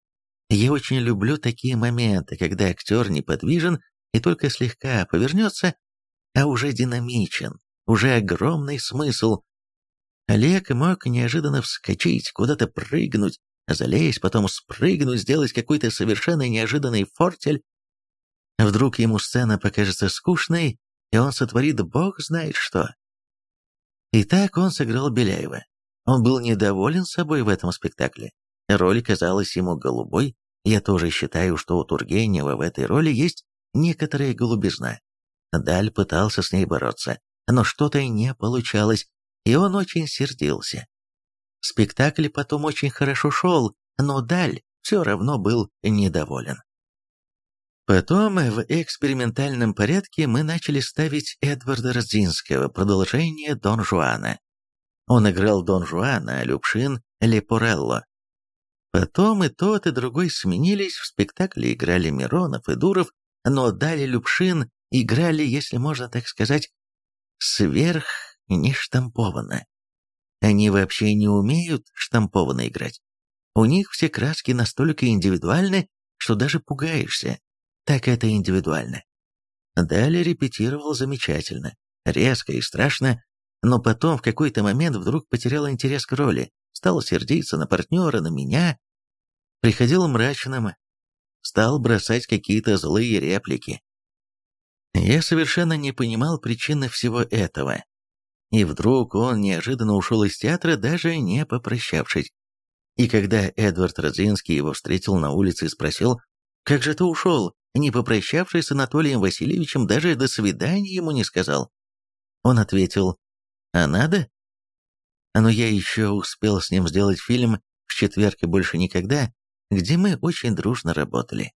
[SPEAKER 1] Я очень люблю такие моменты, когда актер неподвижен и только слегка повернется, а уже динамичен, уже огромный смысл. Олег мог неожиданно вскочить, куда-то прыгнуть, залезть, потом спрыгнуть, сделать какой-то совершенно неожиданный фортель, Вдруг ему сцена покажется скучной, и он сотворит бог знает что. Итак, он сыграл Беляева. Он был недоволен собой в этом спектакле. Роль казалась ему голубой. Я тоже считаю, что у Тургенева в этой роли есть некоторая голубизна. Даль пытался с ней бороться, но что-то не получалось, и он очень сердился. Спектакль потом очень хорошо шел, но Даль все равно был недоволен. Потом в экспериментальном порядке мы начали ставить Эдварда Родзинского, продолжение Дон Жуана. Он играл Дон Жуана, а Любшин – Лепорелло. Потом и тот, и другой сменились, в спектакле играли Миронов и Дуров, но далее Любшин играли, если можно так сказать, сверх нештампованно. Они вообще не умеют штампованно играть. У них все краски настолько индивидуальны, что даже пугаешься так это индивидуально. Далее репетировал замечательно, резко и страшно, но потом в какой-то момент вдруг потерял интерес к роли, стал сердиться на партнера, на меня, приходил мрачным, стал бросать какие-то злые реплики. Я совершенно не понимал причины всего этого. И вдруг он неожиданно ушел из театра, даже не попрощавшись. И когда Эдвард Родзинский его встретил на улице и спросил, «Как же ты ушел? Не попрощавшись с Анатолием Васильевичем, даже до свидания ему не сказал. Он ответил, «А надо?» Но я еще успел с ним сделать фильм в четверг и больше никогда, где мы очень дружно работали.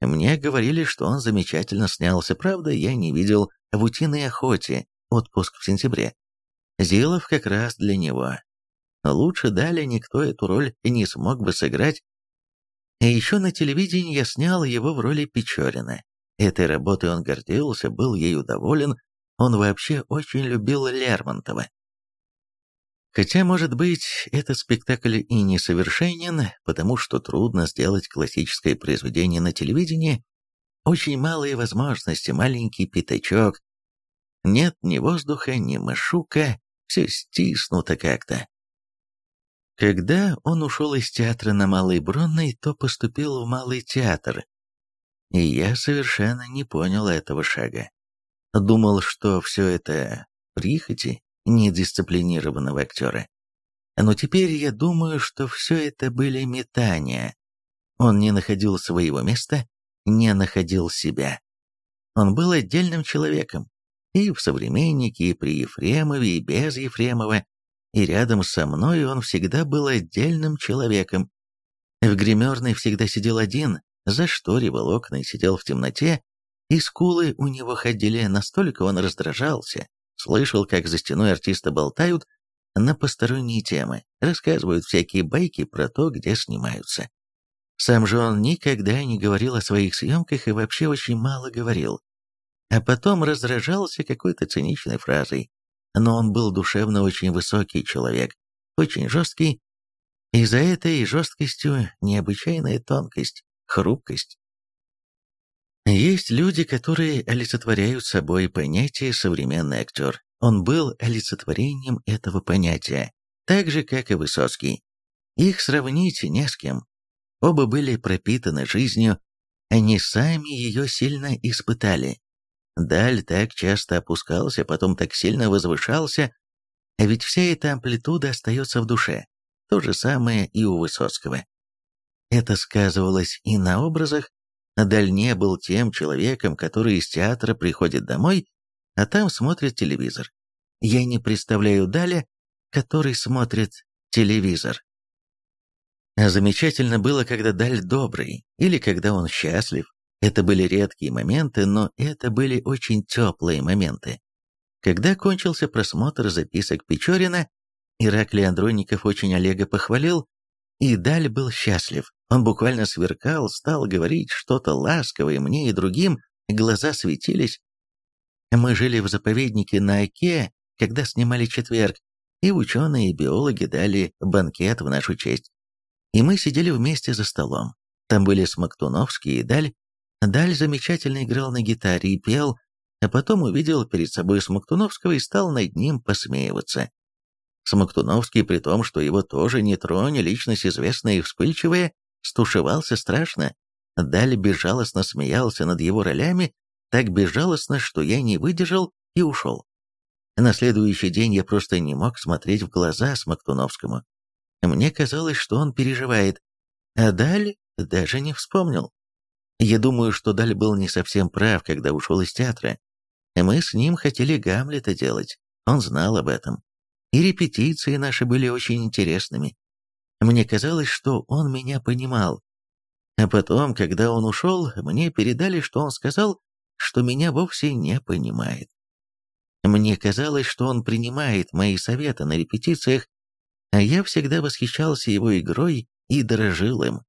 [SPEAKER 1] Мне говорили, что он замечательно снялся, правда, я не видел в «Утиной охоте» отпуск в сентябре. Зилов как раз для него. Лучше далее никто эту роль не смог бы сыграть. И еще на телевидении я снял его в роли Печорина. Этой работой он гордился, был ею доволен, он вообще очень любил Лермонтова. Хотя, может быть, этот спектакль и несовершенен, потому что трудно сделать классическое произведение на телевидении, очень малые возможности, маленький пятачок. Нет ни воздуха, ни мышука, все стиснуто как-то. Когда он ушел из театра на Малой Бронной, то поступил в Малый театр. И я совершенно не понял этого шага. Думал, что все это прихоти, недисциплинированного актера. Но теперь я думаю, что все это были метания. Он не находил своего места, не находил себя. Он был отдельным человеком. И в «Современнике», и при Ефремове, и без Ефремова. И рядом со мной он всегда был отдельным человеком. В гримерной всегда сидел один, зашторивал окна и сидел в темноте, и скулы у него ходили, настолько он раздражался, Слышал, как за стеной артисты болтают на посторонние темы, рассказывают всякие байки про то, где снимаются. Сам же он никогда не говорил о своих съемках и вообще очень мало говорил. А потом раздражался какой-то циничной фразой. Но он был душевно очень высокий человек, очень жесткий, и за этой жесткостью необычайная тонкость, хрупкость. Есть люди, которые олицетворяют собой понятие «современный актер». Он был олицетворением этого понятия, так же, как и Высоцкий. Их сравнить не с кем. Оба были пропитаны жизнью, они сами ее сильно испытали. Даль так часто опускался, потом так сильно возвышался, а ведь вся эта амплитуда остается в душе. То же самое и у Высоцкого. Это сказывалось и на образах, Даль не был тем человеком, который из театра приходит домой, а там смотрит телевизор. Я не представляю Даля, который смотрит телевизор. Замечательно было, когда Даль добрый, или когда он счастлив. Это были редкие моменты, но это были очень теплые моменты. Когда кончился просмотр записок Печорина, Ираклий Андроников очень Олега похвалил, и Даль был счастлив. Он буквально сверкал, стал говорить что-то ласковое мне и другим, глаза светились. Мы жили в заповеднике на Оке, когда снимали четверг, и ученые и биологи дали банкет в нашу честь. И мы сидели вместе за столом. Там были Смоктуновский и Даль. Даль замечательно играл на гитаре и пел, а потом увидел перед собой Смоктуновского и стал над ним посмеиваться. Смоктуновский, при том, что его тоже не троне, личность известная и вспыльчивая, стушевался страшно. Даль безжалостно смеялся над его ролями, так безжалостно, что я не выдержал и ушел. На следующий день я просто не мог смотреть в глаза Смоктуновскому. Мне казалось, что он переживает, а Даль даже не вспомнил. Я думаю, что Даль был не совсем прав, когда ушел из театра. Мы с ним хотели Гамлета делать, он знал об этом. И репетиции наши были очень интересными. Мне казалось, что он меня понимал. А потом, когда он ушел, мне передали, что он сказал, что меня вовсе не понимает. Мне казалось, что он принимает мои советы на репетициях, а я всегда восхищался его игрой и дорожил им.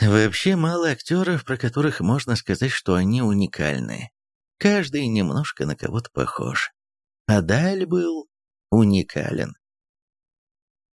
[SPEAKER 1] Вообще мало актеров, про которых можно сказать, что они уникальны. Каждый немножко на кого-то похож. А Даль был уникален.